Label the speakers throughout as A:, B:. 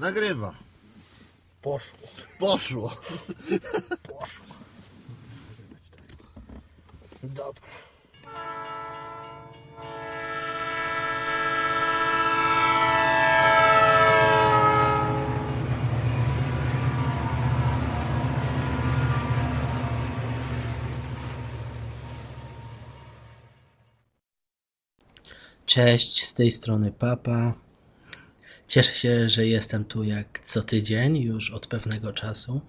A: Nagrywa.
B: Poszło.
A: Poszło.
B: Poszło. Dobra.
C: Cześć, z tej strony Papa. Cieszę się, że jestem tu jak co tydzień, już od pewnego czasu.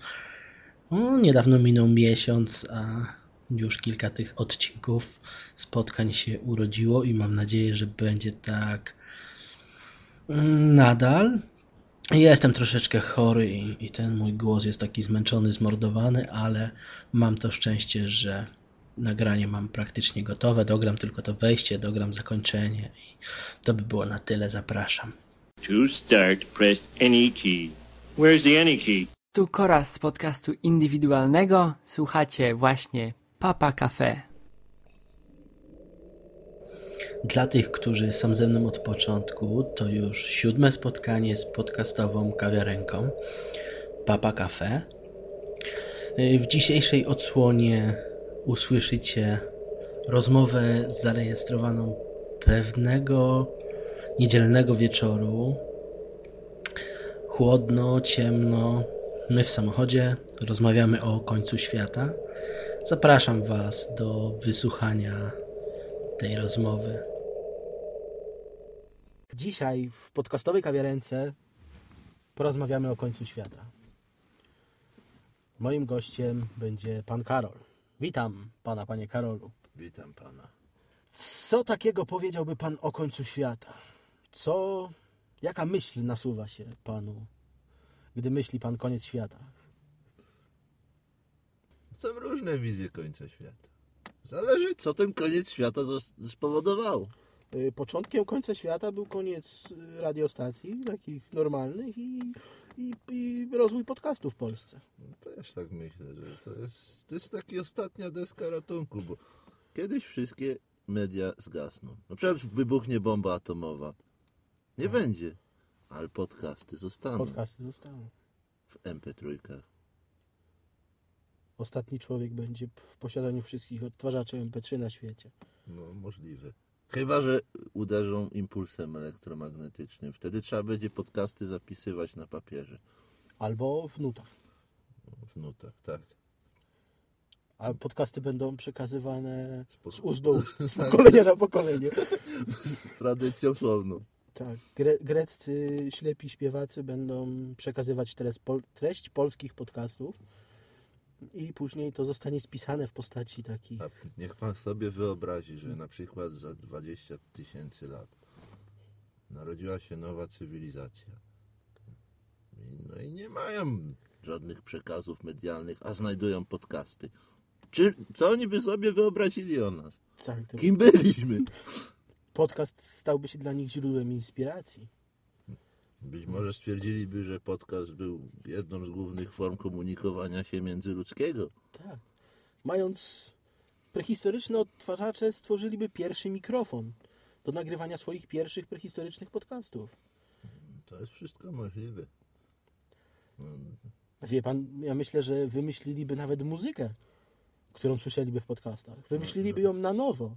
C: No, niedawno minął miesiąc, a już kilka tych odcinków spotkań się urodziło i mam nadzieję, że będzie tak mm, nadal. Jestem troszeczkę chory i, i ten mój głos jest taki zmęczony, zmordowany, ale mam to szczęście, że nagranie mam praktycznie gotowe. Dogram tylko to wejście, dogram zakończenie i to by było na tyle. Zapraszam.
D: To start, press any key. Where's the any key?
E: Tu Kora z podcastu indywidualnego. Słuchacie właśnie Papa Cafe.
C: Dla tych, którzy są ze mną od początku, to już siódme spotkanie z podcastową kawiarenką Papa Cafe. W dzisiejszej odsłonie usłyszycie rozmowę zarejestrowaną pewnego niedzielnego wieczoru. Chłodno, ciemno. My w samochodzie rozmawiamy o końcu świata. Zapraszam Was do wysłuchania tej rozmowy.
B: Dzisiaj w podcastowej kawiarence porozmawiamy o końcu świata. Moim gościem będzie pan Karol. Witam pana, panie Karolu.
A: Witam pana.
B: Co takiego powiedziałby pan o końcu świata? Co, jaka myśl nasuwa się panu, gdy myśli pan koniec świata?
A: Są różne wizje końca świata. Zależy, co ten koniec świata spowodował.
B: Y, Początkiem końca świata był koniec y, radiostacji, takich normalnych i, i, i rozwój podcastów w Polsce.
A: No, Też tak myślę, że to jest, to jest taka ostatnia deska ratunku, bo kiedyś wszystkie media zgasną. Na przykład wybuchnie bomba atomowa. Nie będzie, ale podcasty zostaną
B: Podcasty zostaną.
A: w MP3.
B: Ostatni człowiek będzie w posiadaniu wszystkich odtwarzaczy MP3 na świecie.
A: No, możliwe. Chyba, że uderzą impulsem elektromagnetycznym. Wtedy trzeba będzie podcasty zapisywać na papierze.
B: Albo w nutach.
A: W nutach, tak.
B: A podcasty będą przekazywane
A: Spo-
B: z ust do ust, z pokolenia na pokolenie.
A: Z tradycją słowną.
B: Tak. Gre greccy ślepi śpiewacy będą przekazywać treść, pol treść polskich podcastów i później to zostanie spisane w postaci takich...
A: A niech pan sobie wyobrazi, że na przykład za 20 tysięcy lat narodziła się nowa cywilizacja. No i nie mają żadnych przekazów medialnych, a znajdują podcasty. Czy, co oni by sobie wyobrazili o nas?
B: Tak, to
A: Kim byliśmy?
B: Podcast stałby się dla nich źródłem inspiracji.
A: Być może stwierdziliby, że podcast był jedną z głównych form komunikowania się międzyludzkiego.
B: Tak. Mając prehistoryczne odtwarzacze, stworzyliby pierwszy mikrofon do nagrywania swoich pierwszych prehistorycznych podcastów.
A: To jest wszystko możliwe.
B: Wie pan, ja myślę, że wymyśliliby nawet muzykę, którą słyszeliby w podcastach. Wymyśliliby ją na nowo.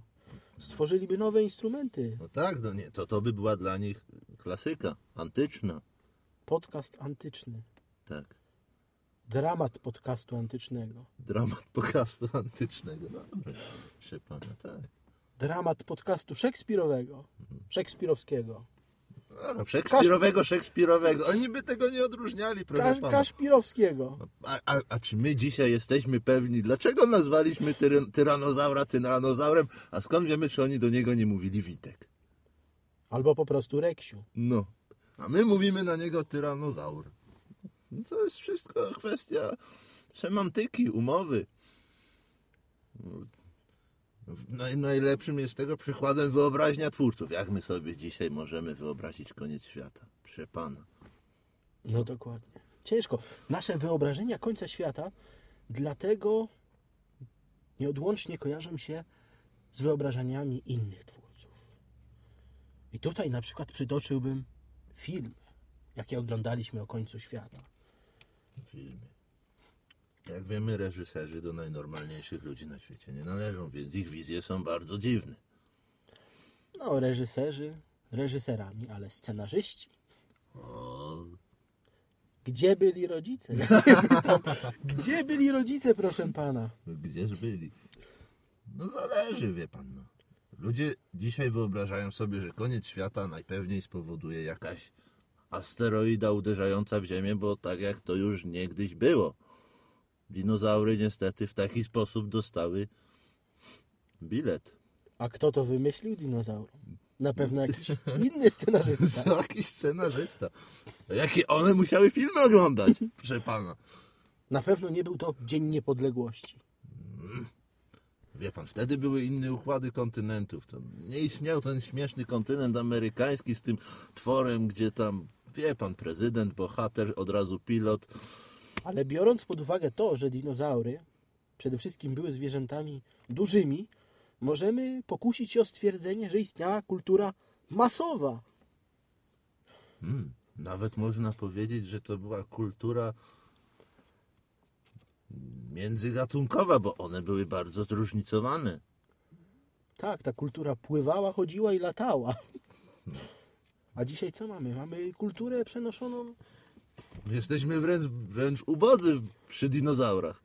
B: Stworzyliby nowe instrumenty.
A: No tak, no nie, to, to by była dla nich klasyka, antyczna.
B: Podcast antyczny.
A: Tak.
B: Dramat podcastu antycznego.
A: Dramat podcastu antycznego. Dobrze. Proszę pana, tak.
B: Dramat podcastu szekspirowego. Szekspirowskiego.
A: A, no, Szekspirowego, Szekspirowego. Oni by tego nie odróżniali, proszę
B: Kasz,
A: pana.
B: kaszpirowskiego.
A: A, a, a czy my dzisiaj jesteśmy pewni, dlaczego nazwaliśmy tyran, tyranozaura tyranozaurem, a skąd wiemy, czy oni do niego nie mówili Witek?
B: Albo po prostu reksiu.
A: No. A my mówimy na niego tyranozaur. No to jest wszystko kwestia semantyki, umowy. Naj, najlepszym jest tego przykładem wyobraźnia twórców. Jak my sobie dzisiaj możemy wyobrazić koniec świata? Proszę pana.
B: No dokładnie. Ciężko. Nasze wyobrażenia końca świata dlatego nieodłącznie kojarzą się z wyobrażeniami innych twórców. I tutaj na przykład przytoczyłbym filmy. jakie oglądaliśmy o końcu świata.
A: filmie. Jak wiemy, reżyserzy do najnormalniejszych ludzi na świecie nie należą, więc ich wizje są bardzo dziwne.
B: No, reżyserzy, reżyserami, ale scenarzyści.
A: O,
B: Gdzie byli rodzice? Cię pytam, Gdzie byli rodzice, proszę pana?
A: gdzież byli? No zależy, wie pan. No. Ludzie dzisiaj wyobrażają sobie, że koniec świata najpewniej spowoduje jakaś asteroida uderzająca w Ziemię, bo tak jak to już niegdyś było. Dinozaury niestety w taki sposób dostały bilet.
B: A kto to wymyślił dinozaurom? Na pewno jakiś inny scenarzysta.
A: Jakiś scenarzysta. Jakie one musiały filmy oglądać, proszę pana.
B: Na pewno nie był to Dzień Niepodległości.
A: Wie pan, wtedy były inne układy kontynentów. To nie istniał ten śmieszny kontynent amerykański z tym tworem, gdzie tam, wie pan, prezydent, bohater, od razu pilot.
B: Ale biorąc pod uwagę to, że dinozaury przede wszystkim były zwierzętami dużymi, możemy pokusić się o stwierdzenie, że istniała kultura masowa.
A: Hmm, nawet można powiedzieć, że to była kultura międzygatunkowa, bo one były bardzo zróżnicowane.
B: Tak, ta kultura pływała, chodziła i latała. A dzisiaj co mamy? Mamy kulturę przenoszoną.
A: Jesteśmy wręcz, wręcz ubodzy przy dinozaurach.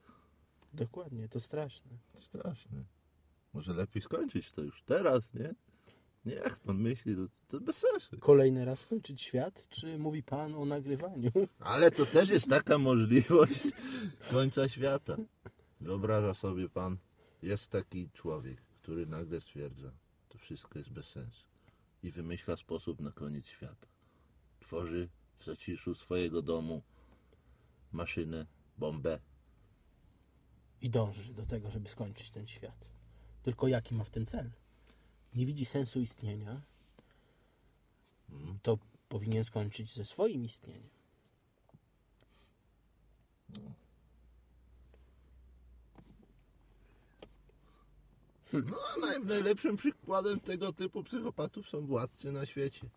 B: Dokładnie, to straszne.
A: Straszne. Może lepiej skończyć to już teraz, nie? Nie, jak pan myśli, to, to bez sensu.
B: Kolejny raz skończyć świat, czy mówi pan o nagrywaniu?
A: Ale to też jest taka możliwość końca świata. Wyobraża sobie pan, jest taki człowiek, który nagle stwierdza, to wszystko jest bez sensu i wymyśla sposób na koniec świata. Tworzy w zaciszu swojego domu maszynę, bombę.
B: I dąży do tego, żeby skończyć ten świat. Tylko jaki ma w tym cel? Nie widzi sensu istnienia, to powinien skończyć ze swoim istnieniem.
A: No a naj, najlepszym przykładem tego typu psychopatów są władcy na świecie.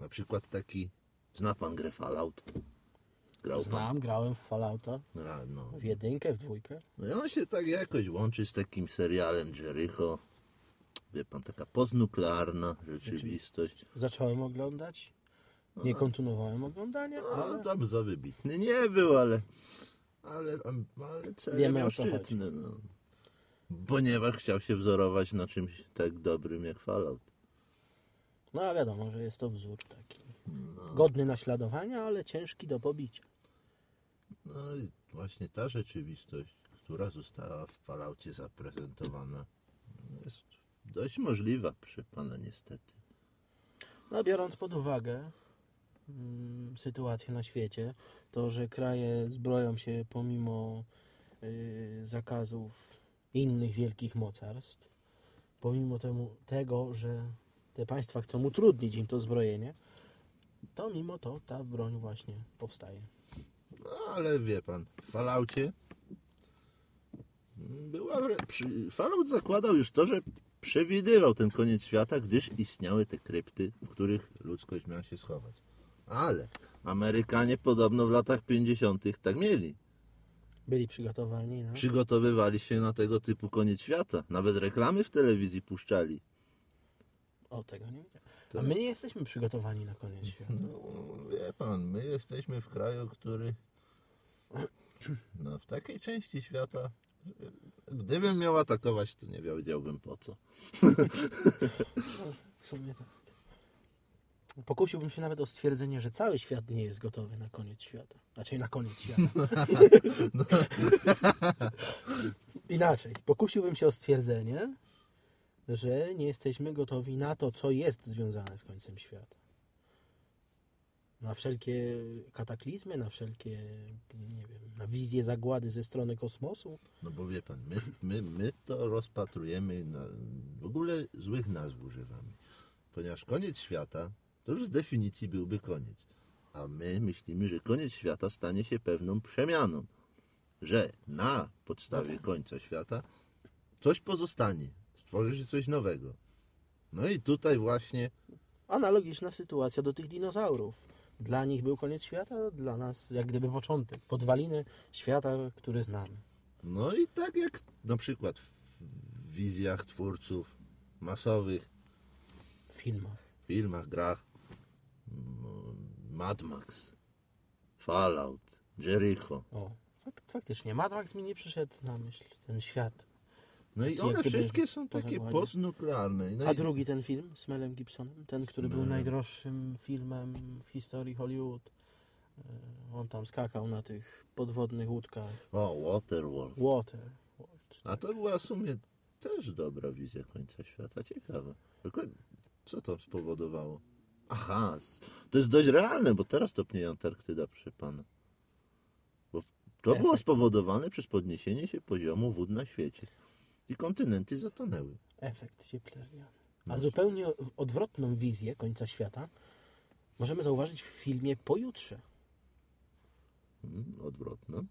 A: Na przykład taki, zna pan grę Fallout? Grał pan?
B: Znam, grałem w Fallouta,
A: no.
B: w jedynkę, w dwójkę.
A: No i on się tak jakoś łączy z takim serialem Jericho. Wie pan, taka postnuklearna rzeczywistość.
B: Zacząłem oglądać, nie kontynuowałem oglądania,
A: No,
B: ale
A: tam za wybitny nie był, ale ale, ale
B: Wiemy,
A: miał szczytne. No. Ponieważ chciał się wzorować na czymś tak dobrym jak Fallout.
B: No a wiadomo, że jest to wzór taki godny naśladowania, ale ciężki do pobicia.
A: No i właśnie ta rzeczywistość, która została w Falloutie zaprezentowana, jest dość możliwa, proszę pana, niestety.
B: No, biorąc pod uwagę mm, sytuację na świecie, to, że kraje zbroją się pomimo y, zakazów innych wielkich mocarstw, pomimo temu, tego, że te państwa chcą utrudnić im to zbrojenie, to mimo to ta broń właśnie powstaje.
A: No ale wie pan, w Falloutie była przy, Fallout zakładał już to, że przewidywał ten koniec świata, gdyż istniały te krypty, w których ludzkość miała się schować. Ale Amerykanie podobno w latach 50. tak mieli.
B: Byli przygotowani na...
A: Przygotowywali się na tego typu koniec świata. Nawet reklamy w telewizji puszczali.
B: O, tego nie wiedziałem. A
A: Tak.
B: my nie jesteśmy przygotowani na koniec świata.
A: No, wie pan, my jesteśmy w kraju, który no, w takiej części świata, gdybym miał atakować, to nie wiedziałbym po co.
B: W sumie tak. Pokusiłbym się nawet o stwierdzenie, że cały świat nie jest gotowy na koniec świata. Znaczy na koniec świata. Inaczej. Pokusiłbym się o stwierdzenie, że nie jesteśmy gotowi na to, co jest związane z końcem świata. Na wszelkie kataklizmy, na wszelkie, nie wiem, na wizje zagłady ze strony kosmosu.
A: No bo wie pan, my, my, my to rozpatrujemy, na, w ogóle złych nazw używamy. Ponieważ koniec świata to już z definicji byłby koniec. A my myślimy, że koniec świata stanie się pewną przemianą. Że na podstawie końca świata coś pozostanie. Stworzy się coś nowego. No i tutaj właśnie
B: analogiczna sytuacja do tych dinozaurów. Dla nich był koniec świata, dla nas jak gdyby początek, podwaliny świata, który znamy.
A: No i tak jak na przykład w wizjach twórców masowych,
B: W filmach.
A: filmach, grach, no, Mad Max, Fallout, Jericho.
B: O, fak, faktycznie, Mad Max mi nie przyszedł na myśl, ten świat.
A: No i one
B: gdyby
A: wszystkie są takie
B: zagładzie.
A: postnuklearne. No
B: A
A: i-
B: drugi ten film z Melem Gibsonem, ten, który był
A: Melem.
B: najdroższym filmem w historii Hollywood. E, On tam skakał na tych podwodnych łódkach.
A: O, Waterworld.
B: Water.
A: A to była w sumie też dobra wizja końca świata. Ciekawe. Tylko co to spowodowało? Aha, s- to jest dość realne, bo teraz topnieje Antarktyda, proszę pana. Bo to było
B: Efekt.
A: spowodowane przez podniesienie się poziomu wód na świecie. I kontynenty zatonęły.
B: Efekt cieplarniany. A zupełnie odwrotną wizję końca świata możemy zauważyć w filmie Pojutrze.
A: Mm, odwrotne.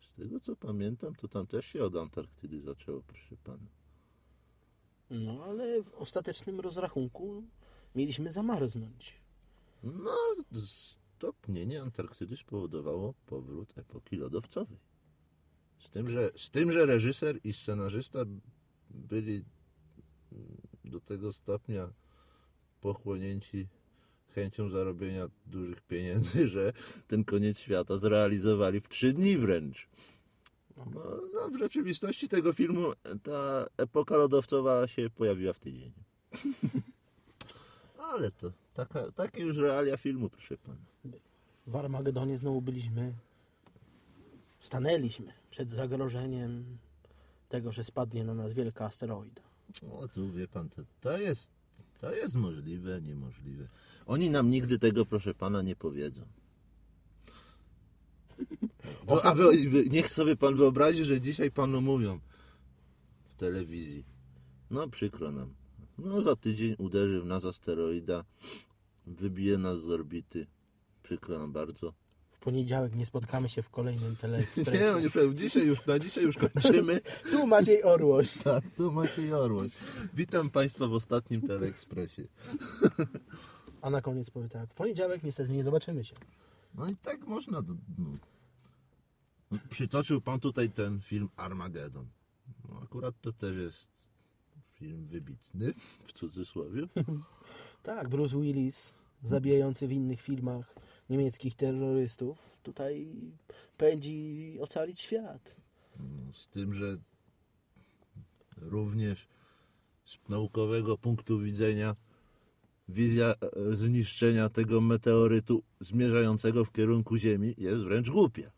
A: Z tego co pamiętam, to tam też się od Antarktydy zaczęło, proszę pana.
B: No ale w ostatecznym rozrachunku mieliśmy zamarznąć.
A: No, stopnienie Antarktydy spowodowało powrót epoki lodowcowej. Z tym, że, z tym, że reżyser i scenarzysta byli do tego stopnia pochłonięci chęcią zarobienia dużych pieniędzy, że ten koniec świata zrealizowali w trzy dni wręcz. No, no, w rzeczywistości tego filmu ta epoka lodowcowa się pojawiła w tydzień. Ale to taka, takie już realia filmu, proszę pana.
B: W Armagedonie znowu byliśmy, stanęliśmy przed zagrożeniem tego, że spadnie na nas wielka asteroida.
A: O, tu wie pan, to, to jest to jest możliwe, niemożliwe. Oni nam nigdy tego, proszę pana, nie powiedzą. A wy, wy, niech sobie pan wyobrazi, że dzisiaj panu mówią w telewizji. No przykro nam. No za tydzień uderzy w nas asteroida, wybije nas z orbity. Przykro nam bardzo.
B: Poniedziałek nie spotkamy się w kolejnym teleekspresie.
A: nie, powiem, dzisiaj już, na dzisiaj już kończymy.
B: Tu Maciej Orłoś.
A: Tak, tu Maciej Orłoś. Witam Państwa w ostatnim Teleekspresie.
B: A na koniec powie tak, w poniedziałek niestety nie zobaczymy się.
A: No i tak można. No, Przytoczył Pan tutaj ten film Armageddon. No, akurat to też jest film wybitny, w cudzysłowie.
B: Tak, Bruce Willis, zabijający w innych filmach niemieckich terrorystów, tutaj pędzi ocalić świat.
A: No, z tym, że również z naukowego punktu widzenia wizja e, zniszczenia tego meteorytu zmierzającego w kierunku Ziemi jest wręcz głupia.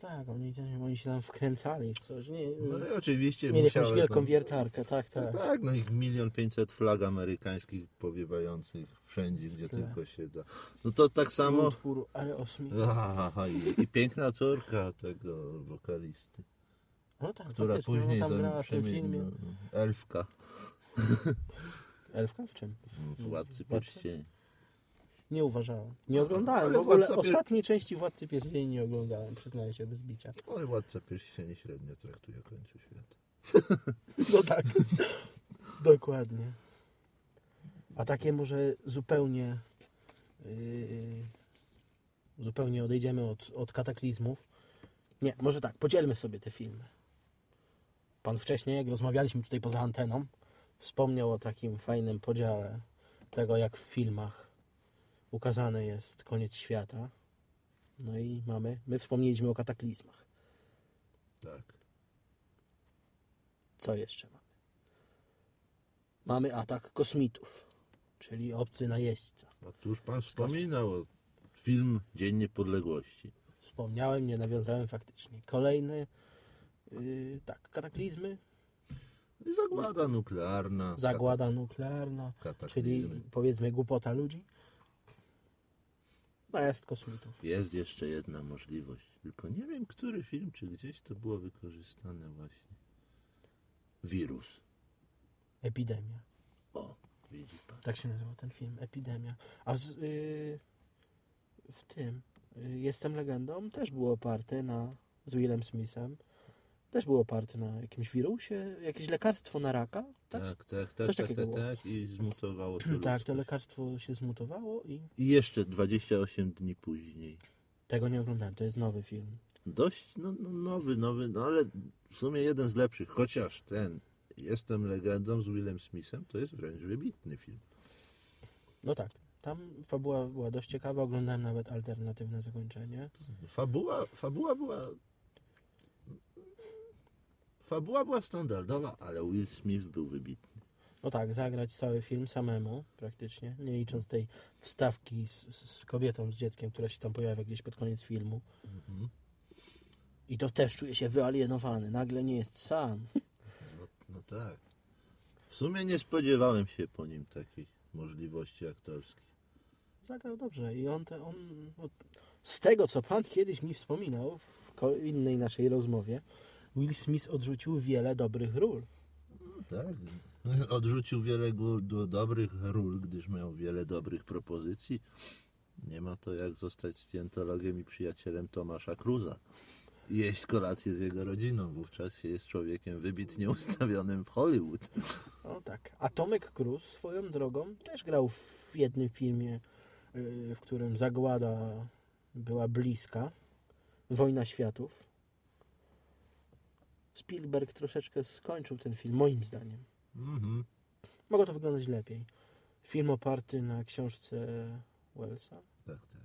B: Tak, oni, oni się tam wkręcali w coś. Nie,
A: No i oczywiście
B: mieli jakąś
A: musiały
B: wielką wiertarkę, tak, tak.
A: Tak, no ich milion pięćset flag amerykańskich powiewających wszędzie, gdzie
B: Tak.
A: tylko się da. No to tak samo.
B: Utwór Aerosmith.
A: Aha, i, I piękna córka tego wokalisty,
B: No tak,
A: która później
B: ona tam grała w tym filmie.
A: no, Elfka
B: Elfka w czym?
A: w Władcy? Pierścieni.
B: Nie uważałem. Nie oglądałem.
A: Ale
B: W ogóle
A: Władca Pier-
B: ostatniej części Władcy Pierścieni nie oglądałem, przyznaję się bez bicia.
A: Oj, Władca Pierścieni średnio traktuje końcu świata.
B: No tak. Dokładnie. A takie może zupełnie yy, zupełnie odejdziemy od, od kataklizmów. Nie, może tak, podzielmy sobie te filmy. Pan wcześniej, jak rozmawialiśmy tutaj poza anteną, wspomniał o takim fajnym podziale tego, jak w filmach ukazany jest koniec świata. No i mamy, my wspomnieliśmy o kataklizmach.
A: Tak.
B: Co jeszcze mamy? Mamy atak kosmitów, czyli obcy najeźdźca.
A: A tu już pan wspominał o film Dzień Niepodległości.
B: Wspomniałem, nie nawiązałem faktycznie. Kolejny, yy, tak, kataklizmy,
A: Zagłada nuklearna.
B: zagłada nuklearna, czyli
A: kataklizmy.
B: powiedzmy głupota ludzi. Najazd kosmitów.
A: Jest jeszcze jedna możliwość, tylko nie wiem, który film, czy gdzieś to było wykorzystane właśnie. Wirus.
B: Epidemia.
A: O, widzi pan.
B: Tak się nazywał ten film, Epidemia. A w, yy, w tym, yy, Jestem legendą, też było oparte na, z Willem Smithem, Też był oparty na jakimś wirusie, jakieś lekarstwo na raka, tak?
A: Tak, tak, tak,
B: Coś
A: tak,
B: takiego
A: tak,
B: było.
A: tak. I zmutowało to
B: tak, to
A: ludzkość.
B: lekarstwo się zmutowało i
A: I jeszcze 28 dni później.
B: tego nie oglądałem. To jest nowy film.
A: Dość no, no, nowy, nowy, no ale w sumie jeden z lepszych. Chociaż ten Jestem legendą z Willem Smithem to jest wręcz wybitny film.
B: No tak, tam fabuła była dość ciekawa, oglądałem nawet alternatywne zakończenie.
A: Fabuła, fabuła była. Fabuła była standardowa, ale Will Smith był wybitny.
B: No tak, zagrać cały film samemu praktycznie, nie licząc tej wstawki z, z kobietą, z dzieckiem, która się tam pojawia gdzieś pod koniec filmu.
A: Mhm.
B: I to też czuje się wyalienowany, nagle nie jest sam.
A: No, no tak. W sumie nie spodziewałem się po nim takich możliwości aktorskich.
B: Zagrał dobrze i on, te, on no, z tego, co pan kiedyś mi wspominał w innej naszej rozmowie, Will Smith odrzucił wiele dobrych ról.
A: No tak. Odrzucił wiele dobrych ról, gdyż miał wiele dobrych propozycji. Nie ma to jak zostać scjentologiem i przyjacielem Tomasza Cruza. Jeść kolację z jego rodziną. Wówczas się jest człowiekiem wybitnie ustawionym w Hollywood.
B: O tak. A Tomek Cruz swoją drogą też grał w jednym filmie, yy, w którym zagłada była bliska. Wojna światów. Spielberg troszeczkę skończył ten film, moim zdaniem.
A: Mhm.
B: Mogło to wyglądać lepiej. Film oparty na książce Wellsa.
A: Tak, tak.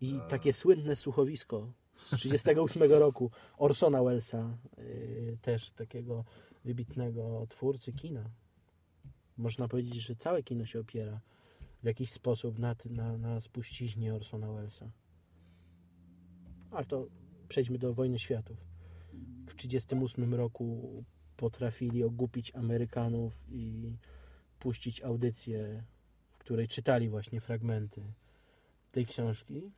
B: I
A: A.
B: takie słynne słuchowisko z 1938 roku Orsona Wellesa, yy, też takiego wybitnego twórcy kina. Można powiedzieć, że całe kino się opiera w jakiś sposób na, na, na spuściźnie Orsona Wellesa. Ale to przejdźmy do Wojny Światów. W 1938 roku potrafili ogłupić Amerykanów i puścić audycję, w której czytali właśnie fragmenty tej książki.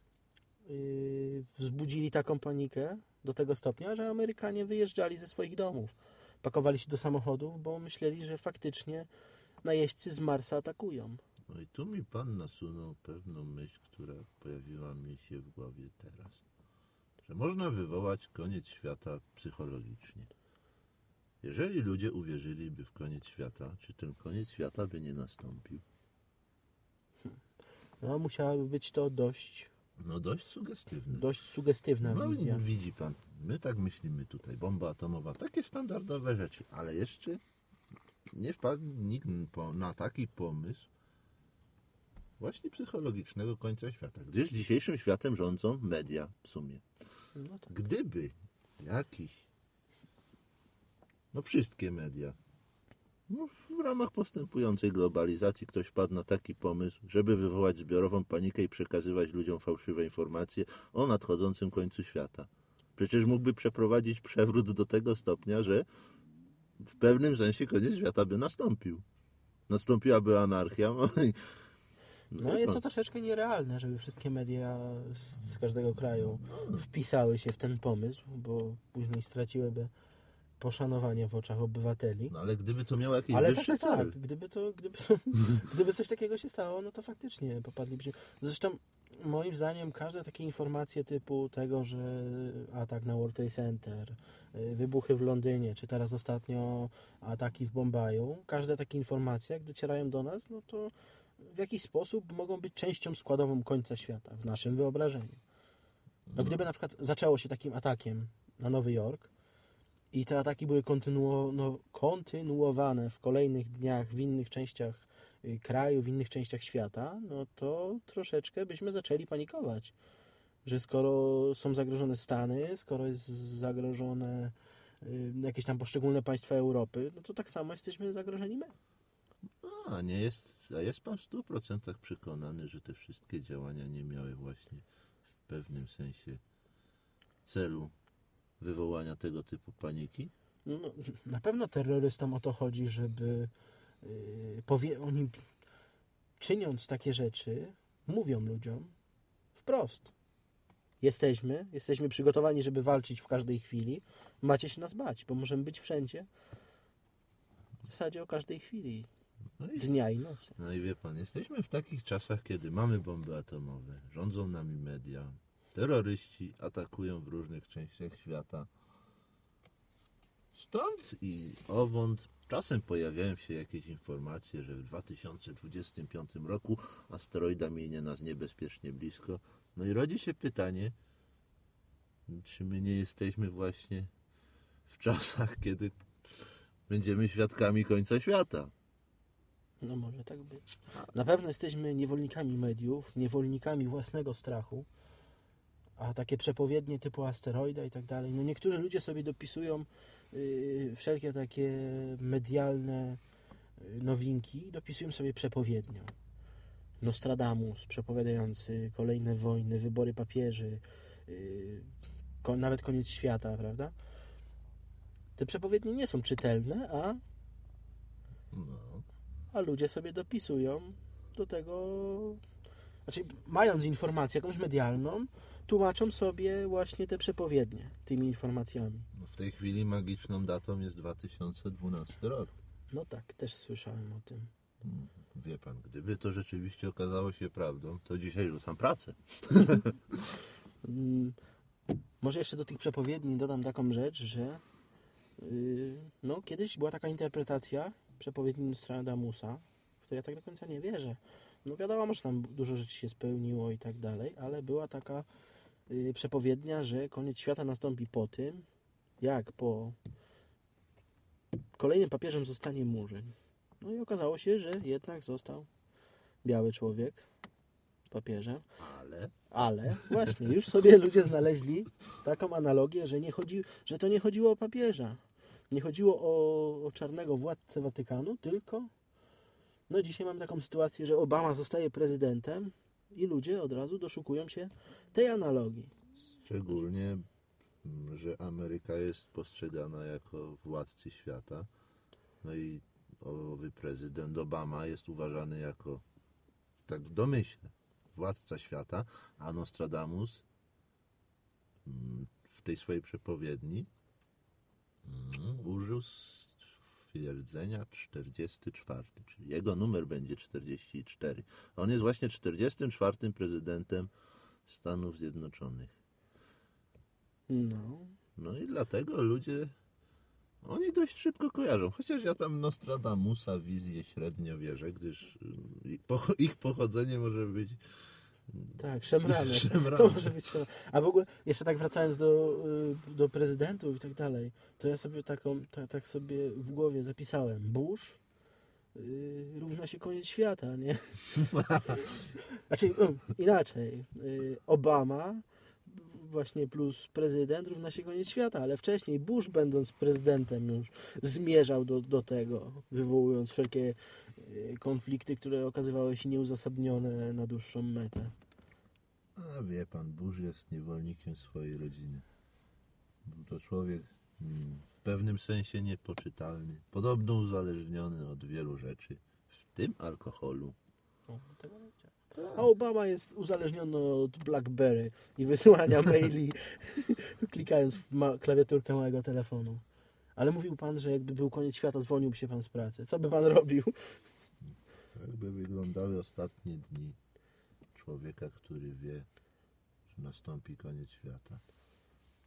B: Yy, wzbudzili taką panikę do tego stopnia, że Amerykanie wyjeżdżali ze swoich domów. Pakowali się do samochodów, bo myśleli, że faktycznie najeźdźcy z Marsa atakują.
A: No i tu mi pan nasunął pewną myśl, która pojawiła mi się w głowie teraz. Że można wywołać koniec świata psychologicznie. Jeżeli ludzie uwierzyliby w koniec świata, czy ten koniec świata by nie nastąpił?
B: No, musiałaby być to dość,
A: No dość sugestywne.
B: dość sugestywna
A: No
B: wizja.
A: widzi pan, my tak myślimy tutaj, bomba atomowa, takie standardowe rzeczy, ale jeszcze nie wpadł nikt na taki pomysł właśnie psychologicznego końca świata, gdyż dzisiejszym światem rządzą media w sumie.
B: No tak.
A: Gdyby jakiś, no wszystkie media, no w ramach postępującej globalizacji ktoś wpadł na taki pomysł, żeby wywołać zbiorową panikę i przekazywać ludziom fałszywe informacje o nadchodzącym końcu świata. Przecież mógłby przeprowadzić przewrót do tego stopnia, że w pewnym sensie koniec świata by nastąpił. Nastąpiłaby anarchia. No,
B: No jest to troszeczkę nierealne, żeby wszystkie media z, każdego kraju wpisały się w ten pomysł, bo później straciłyby poszanowanie w oczach obywateli.
A: No ale gdyby to miało jakiś
B: Ale tak, tak,
A: cel.
B: tak. Gdyby, to, gdyby, gdyby coś takiego się stało, no to faktycznie popadlibyśmy. Zresztą moim zdaniem każde takie informacje typu tego, że atak na World Trade Center, y, wybuchy w Londynie, czy teraz ostatnio ataki w Bombaju, każde takie informacje, jak docierają do nas, no to w jakiś sposób mogą być częścią składową końca świata w naszym wyobrażeniu. No, gdyby na przykład zaczęło się takim atakiem na Nowy Jork i te ataki były kontynuo, no, kontynuowane w kolejnych dniach w innych częściach y, kraju, w innych częściach świata, no to troszeczkę byśmy zaczęli panikować. Że skoro są zagrożone Stany, skoro jest zagrożone y, jakieś tam poszczególne państwa Europy, no to tak samo jesteśmy zagrożeni my.
A: A nie jest, a jest pan w 100% przekonany, że te wszystkie działania nie miały właśnie w pewnym sensie celu wywołania tego typu paniki?
B: No, no, na pewno terrorystom o to chodzi, żeby yy, powie, oni czyniąc takie rzeczy, mówią ludziom wprost. Jesteśmy, jesteśmy przygotowani, żeby walczyć w każdej chwili. Macie się nas bać, bo możemy być wszędzie. W zasadzie o każdej chwili,
A: No i,
B: dnia i nocy.
A: no i wie pan, jesteśmy w takich czasach, kiedy mamy bomby atomowe, rządzą nami media, terroryści atakują w różnych częściach świata. Stąd i owąd czasem pojawiają się jakieś informacje, że w 2025 roku asteroida minie nas niebezpiecznie blisko. No i rodzi się pytanie, czy my nie jesteśmy właśnie w czasach, kiedy będziemy świadkami końca świata.
B: No może tak być. Na pewno jesteśmy niewolnikami mediów, niewolnikami własnego strachu, a takie przepowiednie typu asteroida i tak dalej. No niektórzy ludzie sobie dopisują y, wszelkie takie medialne y, nowinki, dopisują sobie przepowiednią. Nostradamus przepowiadający kolejne wojny, wybory papieży, y, ko, nawet koniec świata, prawda? Te przepowiednie nie są czytelne, a
A: No,
B: a ludzie sobie dopisują do tego, znaczy mając informację jakąś medialną, tłumaczą sobie właśnie te przepowiednie tymi informacjami.
A: no w tej chwili magiczną datą jest 2012 rok.
B: No tak, też słyszałem o tym.
A: Wie pan, gdyby to rzeczywiście okazało się prawdą, to dzisiaj rzucam pracę.
B: Mm, Może jeszcze do tych przepowiedni dodam taką rzecz, że yy, no, kiedyś była taka interpretacja przepowiedni Nostradamusa, w której ja tak do końca nie wierzę. No wiadomo, że tam dużo rzeczy się spełniło i tak dalej, ale była taka yy, przepowiednia, że koniec świata nastąpi po tym, jak po kolejnym papieżem zostanie Murzyn. No i okazało się, że jednak został biały człowiek papieżem.
A: Ale
B: Ale właśnie, już sobie ludzie znaleźli taką analogię, że, nie chodzi, że to nie chodziło o papieża. Nie chodziło o, czarnego władcę Watykanu, tylko no dzisiaj mam taką sytuację, że Obama zostaje prezydentem i ludzie od razu doszukują się tej analogii.
A: szczególnie, mm, że Ameryka jest postrzegana jako władcy świata. No i owy prezydent Obama jest uważany jako, tak w domyśle, władca świata, a Nostradamus mm, w tej swojej przepowiedni użył stwierdzenia 44, czyli jego numer będzie 44. On jest właśnie 44 prezydentem Stanów Zjednoczonych.
B: No,
A: No i dlatego ludzie, oni dość szybko kojarzą. Chociaż ja tam Nostradamusa wizję średnio wierzę, gdyż y, ich pochodzenie może być
B: tak, szemrane.
A: Szemrane.
B: To może być szemrane. A w ogóle, jeszcze tak wracając do, y, do prezydentów i tak dalej, to ja sobie taką, ta, tak sobie w głowie zapisałem. Bush y, równa się koniec świata, nie? Znaczy, um, inaczej. Y, Obama właśnie plus prezydent równa się koniec świata, ale wcześniej Bush będąc prezydentem już zmierzał do, do tego, wywołując wszelkie y, konflikty, które okazywały się nieuzasadnione na dłuższą metę.
A: A wie pan, Bush jest niewolnikiem swojej rodziny. Był to człowiek mm, w pewnym sensie niepoczytalny, podobno uzależniony od wielu rzeczy, w tym alkoholu.
B: O, tego nie wiedziałem. A Obama jest uzależniony od BlackBerry i wysyłania maili, klikając w ma- klawiaturkę mojego telefonu. Ale mówił pan, że jakby był koniec świata, zwolniłby się pan z pracy. Co by pan robił?
A: Jakby wyglądały ostatnie dni człowieka, który wie, że nastąpi koniec świata.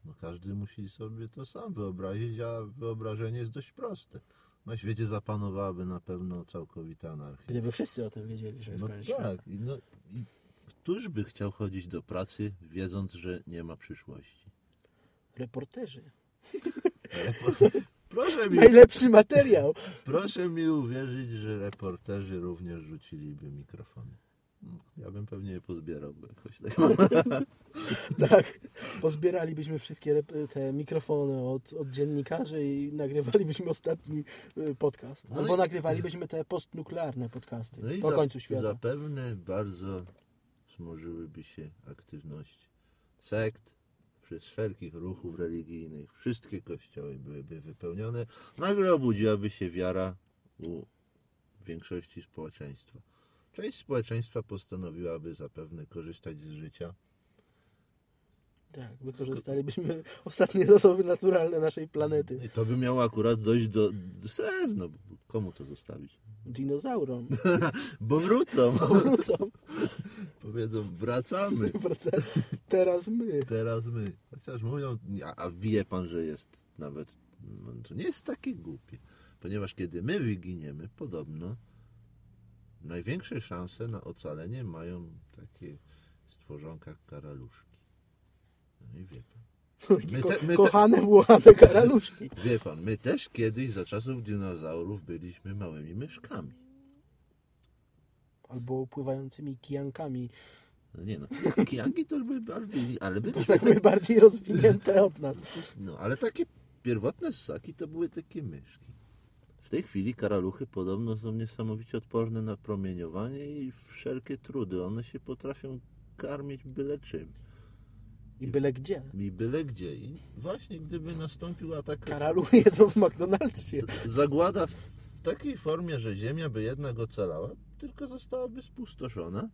A: No każdy musi sobie to sam wyobrazić, a wyobrażenie jest dość proste. Na świecie zapanowałaby na pewno całkowita anarchia.
B: Gdyby wszyscy o tym wiedzieli, że jest
A: No
B: koniec świata.
A: tak, i no, i któż by chciał chodzić do pracy, wiedząc, że nie ma przyszłości?
B: Reporterzy.
A: Proszę mi,
B: Najlepszy materiał.
A: proszę mi uwierzyć, że reporterzy również rzuciliby mikrofony. Ja bym pewnie je pozbierał, bo jakoś tak
B: Tak. Pozbieralibyśmy wszystkie te mikrofony od, od dziennikarzy i nagrywalibyśmy ostatni y, podcast.
A: No
B: Albo
A: i-
B: nagrywalibyśmy te postnuklearne podcasty
A: No i
B: po
A: za,
B: końcu świata.
A: zapewne bardzo wzmożyłyby się aktywności sekt, przez wszelkich ruchów religijnych, wszystkie kościoły byłyby wypełnione, nagle obudziłaby się wiara u większości społeczeństwa. Część społeczeństwa postanowiłaby zapewne korzystać z życia.
B: Tak, wykorzystalibyśmy ostatnie zasoby naturalne naszej planety.
A: I to by miało akurat dojść do sens, no bo komu to zostawić?
B: Dinozaurom.
A: Bo wrócą.
B: Wrócą.
A: Powiedzą, wracamy.
B: Wraca- Teraz my.
A: Teraz my. Chociaż mówią, a, a wie pan, że jest nawet, no, to nie jest takie głupie. Ponieważ kiedy my wyginiemy, podobno największe szanse na ocalenie mają takie stworzonka karaluszki. No i wie pan. My te- my te-
B: kochane włochane karaluszki.
A: Wie pan, my też kiedyś za czasów dinozaurów byliśmy małymi myszkami.
B: Albo pływającymi kijankami.
A: No nie no, kijanki to były bardziej, ale byliśmy
B: Tak były bardziej rozwinięte od nas.
A: No, ale takie pierwotne ssaki to były takie myszki. W tej chwili karaluchy podobno są niesamowicie odporne na promieniowanie i wszelkie trudy. One się potrafią karmić byle czym.
B: I byle gdzie.
A: I byle gdzie. I właśnie gdyby nastąpiła taka
B: Karaluchy jedzą w McDonald'sie.
A: zagłada w takiej formie, że Ziemia by jednak ocalała, tylko zostałaby spustoszona,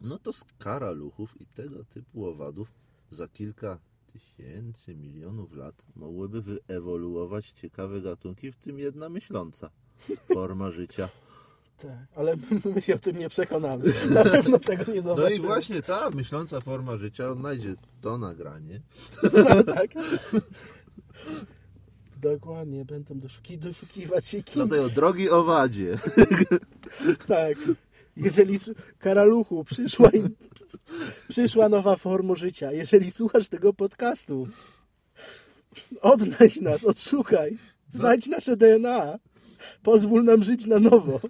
A: no to z karaluchów i tego typu owadów za kilka tysięcy, milionów lat mogłyby wyewoluować ciekawe gatunki, w tym jedna myśląca forma życia.
B: Tak, ale my, się o tym nie przekonamy. Na pewno tego nie
A: No
B: zobaczymy.
A: i właśnie ta myśląca forma życia odnajdzie to nagranie.
B: tak? Dokładnie, będą doszuki, doszukiwać się kim.
A: Dlatego, drogi owadzie,
B: Tak. Jeżeli karaluchu przyszła, im, przyszła nowa forma życia, jeżeli słuchasz tego podcastu, odnajdź nas, odszukaj, znajdź nasze DNA, pozwól nam żyć na nowo.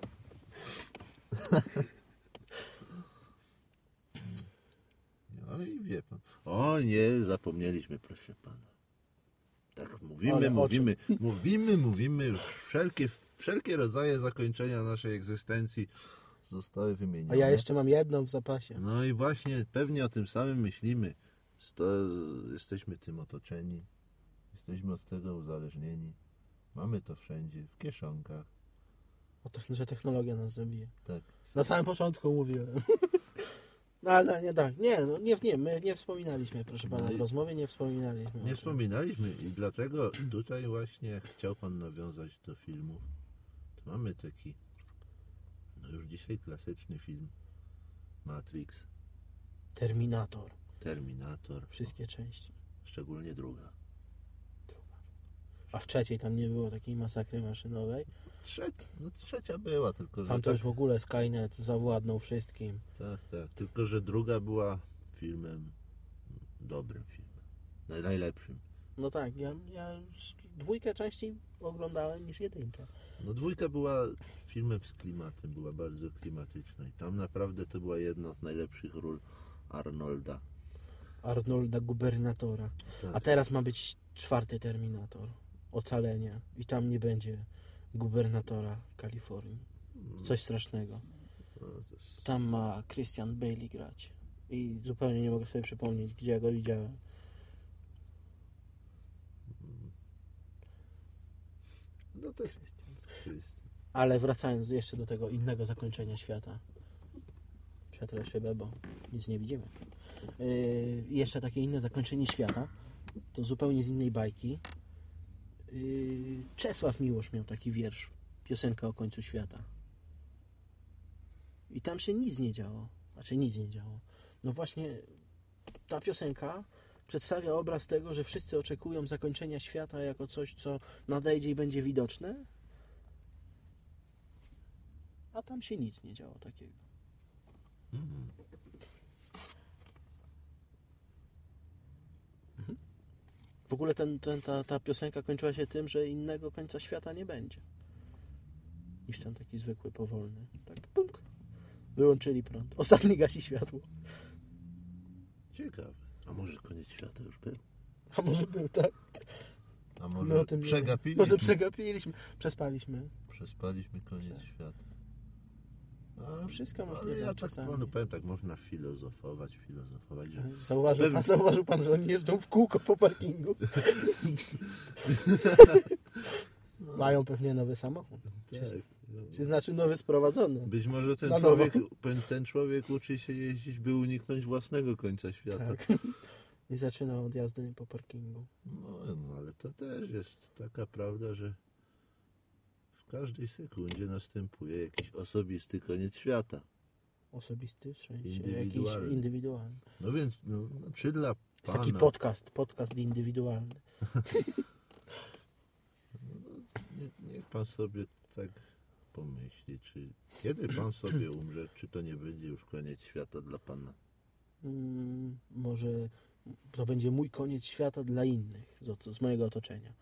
A: No i wie pan. O nie, zapomnieliśmy, proszę pana. Tak, mówimy,
B: Ale
A: mówimy, mówimy, mówimy, wszelkie, wszelkie rodzaje zakończenia naszej egzystencji zostały wymienione.
B: A ja jeszcze mam jedną w zapasie.
A: No i właśnie pewnie o tym samym myślimy. Sto, jesteśmy tym otoczeni, jesteśmy od tego uzależnieni. Mamy to wszędzie, w kieszonkach.
B: O to, że technologia nas zabije.
A: Tak.
B: Na samym początku mówiłem. No ale nie tak, nie, no nie, nie, my nie wspominaliśmy, proszę pana,
A: No
B: w rozmowie nie wspominaliśmy.
A: Nie wspominaliśmy i dlatego tutaj właśnie chciał Pan nawiązać do filmów, to mamy taki, no już dzisiaj klasyczny film Matrix,
B: Terminator,
A: Terminator,
B: wszystkie części.
A: szczególnie druga.
B: A w trzeciej tam nie było takiej masakry maszynowej.
A: Trze no trzecia była, tylko że
B: Tam
A: tak,
B: już w ogóle Skynet zawładnął wszystkim.
A: tak, tak, tylko że druga była filmem, dobrym filmem, naj- najlepszym.
B: No tak, ja, ja dwójkę częściej oglądałem niż jedynkę.
A: No dwójka była filmem z klimatem, była bardzo klimatyczna i tam naprawdę to była jedna z najlepszych ról Arnolda.
B: Arnolda Gubernatora.
A: Tak.
B: A teraz ma być czwarty Terminator. Ocalenie. I tam nie będzie gubernatora Kalifornii. Coś strasznego.
A: No.
B: Tam ma Christian Bailey grać. I zupełnie nie mogę sobie przypomnieć, gdzie ja go widziałem.
A: No. Chrystian.
B: Ale wracając jeszcze do tego innego zakończenia świata. Przetrę szybę, bo nic nie widzimy. Yy, jeszcze takie inne zakończenie świata. To zupełnie z innej bajki. Yy, Czesław Miłosz miał taki wiersz. Piosenka o końcu świata. I tam się nic nie działo. Znaczy nic nie działo. No właśnie ta piosenka przedstawia obraz tego, że wszyscy oczekują zakończenia świata jako coś, co nadejdzie i będzie widoczne, a tam się nic nie działo takiego.
A: Mhm.
B: W ogóle ten, ten, ta, ta piosenka kończyła się tym, że innego końca świata nie będzie. Niż ten taki zwykły, powolny. Tak, punk. Wyłączyli prąd. Ostatni gasi światło.
A: Ciekawe. A może koniec świata już był?
B: A może był tak?
A: A
B: My
A: może
B: o tym
A: przegapiliśmy?
B: Może przegapiliśmy. Przespaliśmy.
A: Przespaliśmy koniec świata. A,
B: Wszystko
A: ale
B: możliwe
A: ja tak panu powiem, tak można filozofować, filozofować, że
B: Zauważył
A: Pewnie-
B: pan, zauważył pan, że oni jeżdżą w kółko po parkingu. Mają pewnie nowy samochód.
A: tak, no,
B: Czy znaczy nowy sprowadzony.
A: być może ten
B: Na
A: człowiek, ten- człowiek uczy się jeździć, by uniknąć własnego końca świata.
B: Tak. I zaczynał od jazdy po parkingu.
A: No, no ale to też jest taka prawda, że w każdej sekundzie następuje jakiś osobisty koniec świata.
B: Osobisty, w sensie jakiś
A: Indywidualny.
B: indywidualny.
A: No więc, no, no, czy dla
B: Jest
A: pana...
B: taki podcast, podcast indywidualny.
A: Nie, niech pan sobie tak pomyśli, czy kiedy pan sobie umrze, czy to nie będzie już koniec świata dla pana?
B: Mm, może to będzie mój koniec świata dla innych, z, z mojego otoczenia.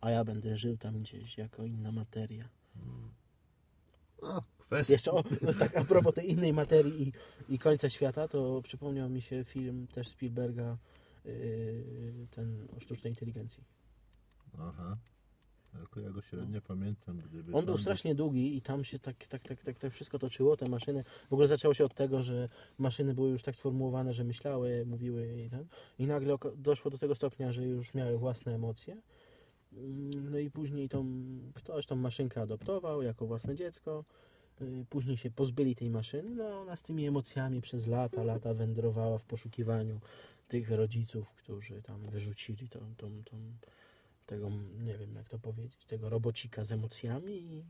B: A ja będę żył tam gdzieś jako inna materia.
A: No, kwestia...
B: Jeszcze o, no tak a propos tej innej materii i, i końca świata, to przypomniał mi się film też Spielberga, yy, ten o sztucznej inteligencji.
A: Aha. Ja go średnio pamiętam, gdyby
B: On był strasznie długi i tam się tak, tak, tak, tak, tak wszystko toczyło, te maszyny. W ogóle zaczęło się od tego, że maszyny były już tak sformułowane, że myślały, mówiły i, ten, i nagle doszło do tego stopnia, że już miały własne emocje. Mm, No i później tą, ktoś tą maszynkę adoptował jako własne dziecko. Y, Później się pozbyli tej maszyny, no ona z tymi emocjami przez lata, lata wędrowała w poszukiwaniu tych rodziców, którzy tam wyrzucili tą, tą, tą tego, nie wiem jak to powiedzieć, tego robocika z emocjami i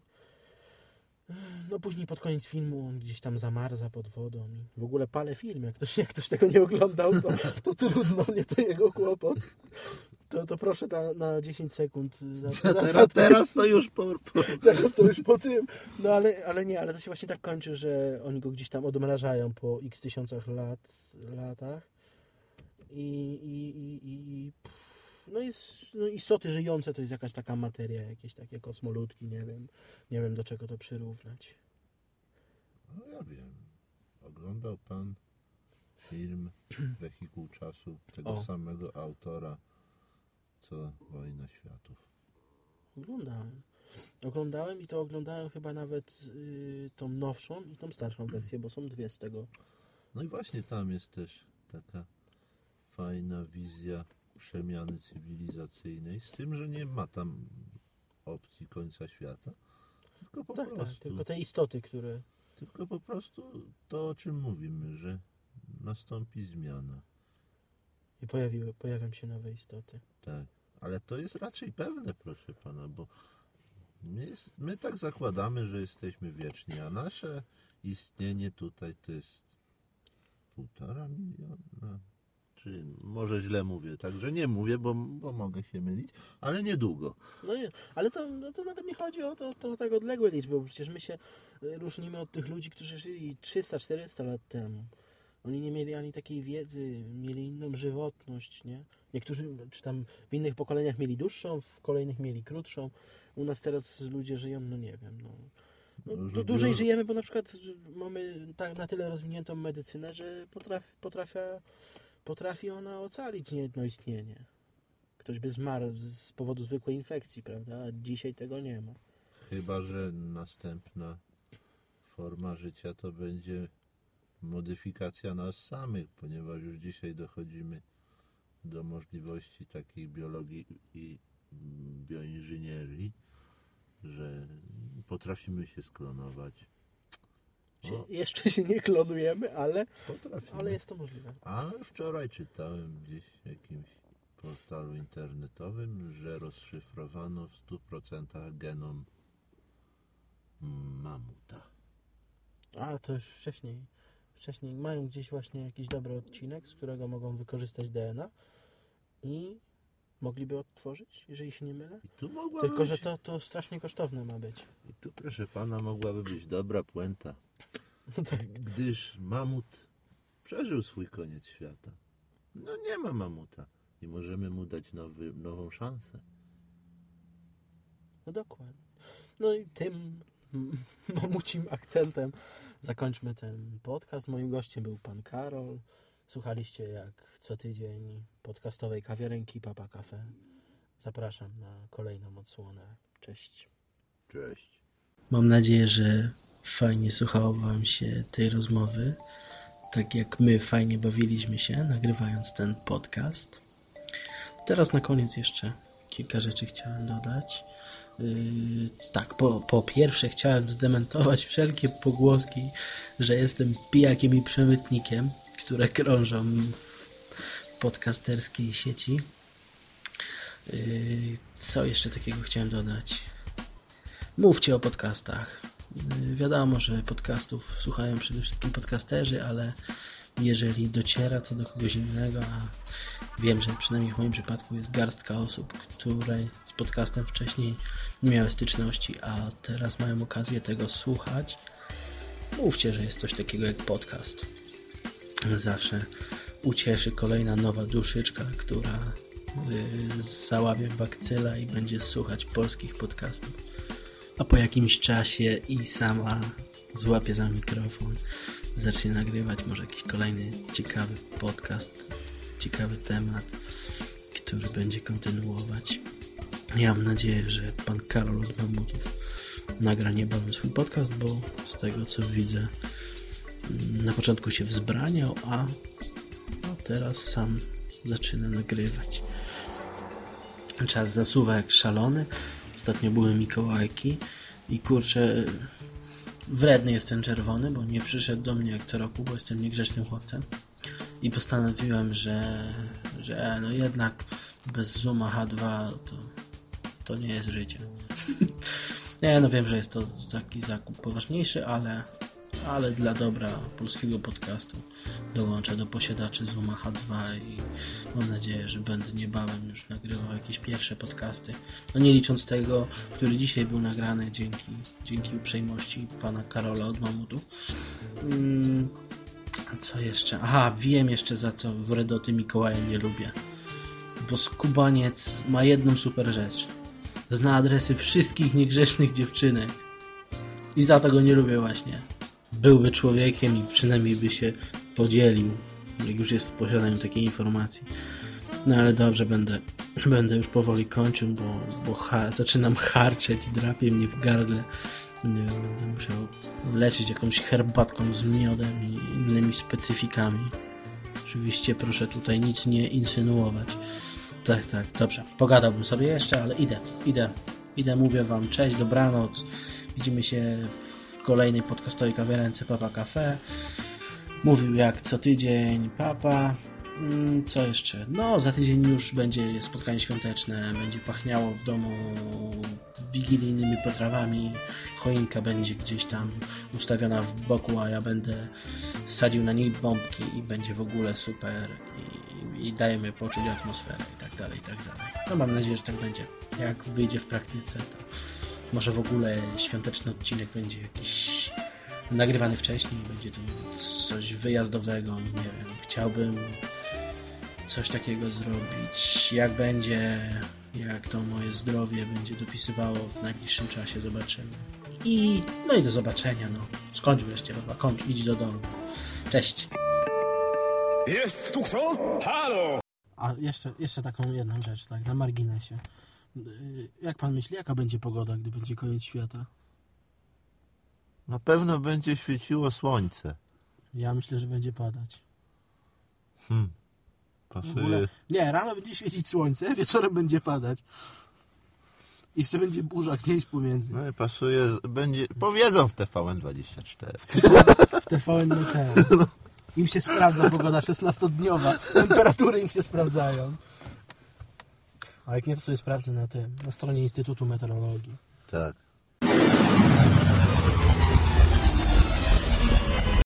B: no później pod koniec filmu on gdzieś tam zamarza pod wodą i w ogóle palę film, jak ktoś, jak ktoś tego nie oglądał, to, to trudno, nie to jego kłopot. To, to proszę na, na 10 sekund. Za, za- za-
A: Teraz, teraz to już po, po...
B: Teraz to już po tym. No ale, ale nie, ale to się właśnie tak kończy, że oni go gdzieś tam odmrażają po x tysiącach lat, latach. I, i, i, i no jest, no istoty żyjące to jest jakaś taka materia, jakieś takie kosmoludki, nie wiem. Nie wiem do czego to przyrównać.
A: No ja wiem. Oglądał pan film Wehikuł Czasu tego
B: O.
A: samego autora, co Wojna Światów.
B: Oglądałem. Oglądałem i to oglądałem chyba nawet y, tą nowszą i tą starszą wersję, bo są dwie z tego.
A: No i właśnie tam jest też taka fajna wizja przemiany cywilizacyjnej, z tym, że nie ma tam opcji końca świata, tylko po
B: Tak, tak,
A: prostu,
B: tylko te istoty, które
A: tylko po prostu to, o czym mówimy, że nastąpi zmiana.
B: i pojawiły, pojawią się nowe istoty.
A: Tak, ale to jest raczej pewne, proszę pana, bo my, my tak zakładamy, że jesteśmy wieczni, a nasze istnienie tutaj to jest półtora miliona. Czy może źle mówię, także nie mówię, bo, bo mogę się mylić, ale niedługo.
B: No nie, ale to, no to nawet nie chodzi o to, to tak odległe liczby, bo przecież my się y, różnimy od tych ludzi, którzy żyli 300-400 lat temu. Oni nie mieli ani takiej wiedzy, mieli inną żywotność, nie? Niektórzy, czy tam w innych pokoleniach mieli dłuższą, w kolejnych mieli krótszą. U nas teraz ludzie żyją, no nie wiem, no. no
A: No,
B: dłużej żyjemy, bo na przykład mamy tak na tyle rozwiniętą medycynę, że potrafi, potrafia, potrafi ona ocalić niejedno istnienie. Ktoś by zmarł z- powodu zwykłej infekcji, prawda? A dzisiaj tego nie ma.
A: Chyba, że następna forma życia to będzie modyfikacja nas samych, ponieważ już dzisiaj dochodzimy do możliwości takiej biologii i bioinżynierii, że potrafimy się jakieś
B: Się, jeszcze się nie klonujemy, ale,
A: Potrafimy.
B: ale jest to możliwe.
A: Ale wczoraj czytałem gdzieś w jakimś portalu internetowym, że rozszyfrowano w 100% genom mamuta.
B: A, to już wcześniej. Wcześniej mają gdzieś właśnie jakiś dobry odcinek, z którego mogą wykorzystać DNA i mogliby odtworzyć, jeżeli się nie mylę. Tylko, że
A: być,
B: to, to strasznie kosztowne ma być.
A: I tu proszę pana mogłaby być dobra puenta,
B: No tak.
A: gdyż mamut przeżył swój koniec świata. No nie ma mamuta i możemy mu dać nowy, nową szansę.
B: No dokładnie. No i tym mamucim akcentem zakończmy ten podcast. Moim gościem był pan Karol. Słuchaliście jak co tydzień podcastowej kawiarenki Papa Cafe. Zapraszam na kolejną odsłonę. Cześć.
A: Cześć.
C: Mam nadzieję, że fajnie słuchało Wam się tej rozmowy, tak jak my fajnie bawiliśmy się nagrywając ten podcast. Teraz na koniec jeszcze kilka rzeczy chciałem dodać. Yy, tak, po, po pierwsze chciałem zdementować wszelkie pogłoski, że jestem pijakiem i przemytnikiem, które krążą w podcasterskiej sieci. Yy, co jeszcze takiego chciałem dodać? Mówcie o podcastach.
B: Y, Wiadomo, że podcastów słuchają przede wszystkim podcasterzy, ale jeżeli dociera to do kogoś innego, a wiem, że przynajmniej w moim przypadku jest garstka osób, które z podcastem wcześniej nie miały styczności, a teraz mają okazję tego słuchać, mówcie, że jest coś takiego jak podcast. Zawsze ucieszy kolejna nowa duszyczka, która y, załapie bakcyla i będzie słuchać polskich podcastów. A po jakimś czasie i sama złapie za mikrofon, zacznie nagrywać może jakiś kolejny ciekawy podcast, ciekawy temat, który będzie kontynuować. Ja mam nadzieję, że pan Karol od Mamutów nagra niebawem swój podcast, bo z tego co widzę na początku się wzbraniał, a, teraz sam zaczyna nagrywać. Czas zasuwa jak szalony. Ostatnio były Mikołajki i kurczę, wredny jest ten czerwony, bo nie przyszedł do mnie jak co roku, bo jestem niegrzecznym chłopcem. I postanowiłem, że, że no jednak bez Zuma H2 to, to nie jest życie. nie, no wiem, że jest to taki zakup poważniejszy, ale, ale dla dobra polskiego podcastu dołączę do posiadaczy Zuma H2 i mam nadzieję, że będę niebawem już nagrywał jakieś pierwsze podcasty. No nie licząc tego, który dzisiaj był nagrany dzięki, dzięki uprzejmości pana Karola od Mamutów. Mm, co jeszcze? Aha, wiem jeszcze za co w Redoty Mikołaja nie lubię. Bo skubaniec ma jedną super rzecz. Zna adresy wszystkich niegrzecznych dziewczynek. I za to go nie lubię właśnie. Byłby człowiekiem i przynajmniej by się podzielił, jak już jest w posiadaniu takiej informacji. No ale dobrze, będę, będę już powoli kończył, bo, bo ha, zaczynam harczeć, drapie mnie w gardle. Nie wiem, będę musiał leczyć jakąś herbatką z miodem i innymi specyfikami. Oczywiście proszę tutaj nic nie insynuować. Tak, tak, dobrze. Pogadałbym sobie jeszcze, ale idę, idę. Idę, mówię wam cześć, dobranoc. Widzimy się w kolejnej podcastowej kawiarence Papa Cafe. Mówił jak co tydzień Papa. Mm, Co jeszcze? No, za tydzień już będzie spotkanie świąteczne, będzie pachniało w domu wigilijnymi potrawami, choinka będzie gdzieś tam ustawiona w boku, a ja będę sadził na niej bombki i będzie w ogóle super i, i dajemy poczuć atmosferę i tak dalej, i tak dalej. No mam nadzieję, że tak będzie. Jak wyjdzie w praktyce, to może w ogóle świąteczny odcinek będzie jakiś nagrywany wcześniej, będzie to coś wyjazdowego, nie wiem, chciałbym coś takiego zrobić. Jak będzie, jak to moje zdrowie będzie dopisywało w najbliższym czasie, zobaczymy. I no i do zobaczenia, no. Skończ wreszcie, baba, kończ, idź do domu. Cześć.
F: Jest tu kto? Halo!
G: A jeszcze, jeszcze taką jedną rzecz, tak, na marginesie. Yy, Jak pan myśli, jaka będzie pogoda, gdy będzie koniec świata?
A: Na pewno będzie świeciło słońce.
G: Ja myślę, że będzie padać.
A: Hmm.
G: W
A: Pasuje.
G: nie, rano będzie świecić słońce, wieczorem będzie padać. Jeszcze będzie burza gdzieś pomiędzy.
A: No i pasuje. Będzie. Powiedzą w TVN24.
G: W TVN Meteor. Im się sprawdza pogoda 16-dniowa. Temperatury im się sprawdzają. A jak nie, to sobie sprawdzę na tym, na stronie Instytutu Meteorologii.
A: Tak.